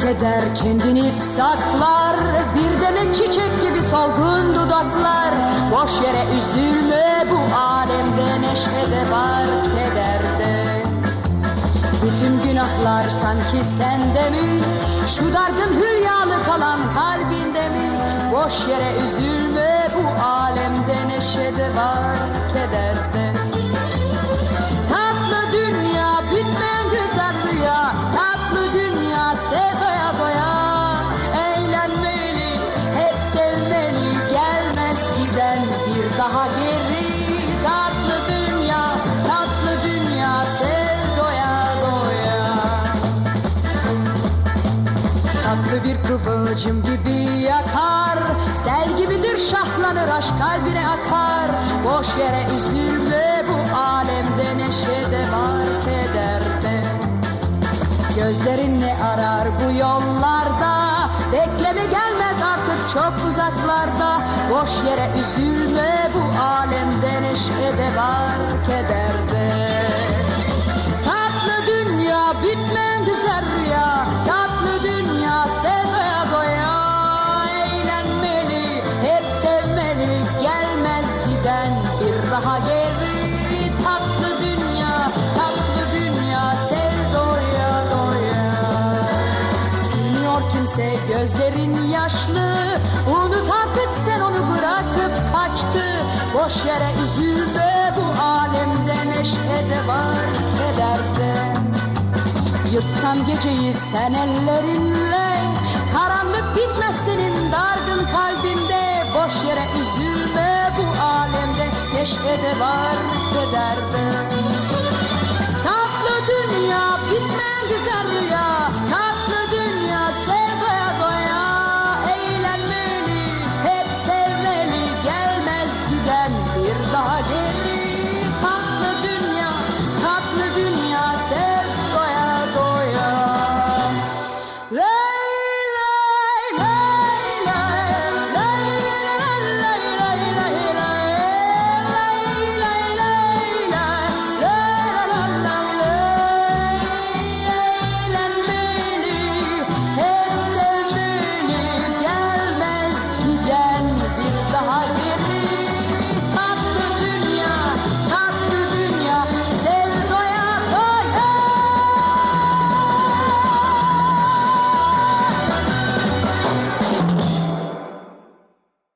Keder kendini saklar Bir demet çiçek gibi solgun dudaklar Boş yere üzülme bu alemde neşede var kederde bütün günahlar sanki sende mi? Şu dargın hülyalı kalan kalbinde mi? Boş yere üzülme bu alemde neşede var kederde. Bir kıvılcım gibi yakar. Sel gibidir şahlanır aşk kalbine akar. Boş yere üzülme bu alemde neşede var kederde Gözlerin ne arar bu yollarda? Bekleme gelmez artık çok uzaklarda. Boş yere üzülme bu alemde neşede var kederde Tatlı gözlerin yaşlı Unut artık sen onu bırakıp kaçtı. Boş yere üzülme bu alemde neşede var kederde Yırtsan geceyi sen ellerinle Karanlık bitmez senin dargın kalbinde. Boş yere üzülme bu alemde Neşede var kederde Tatlı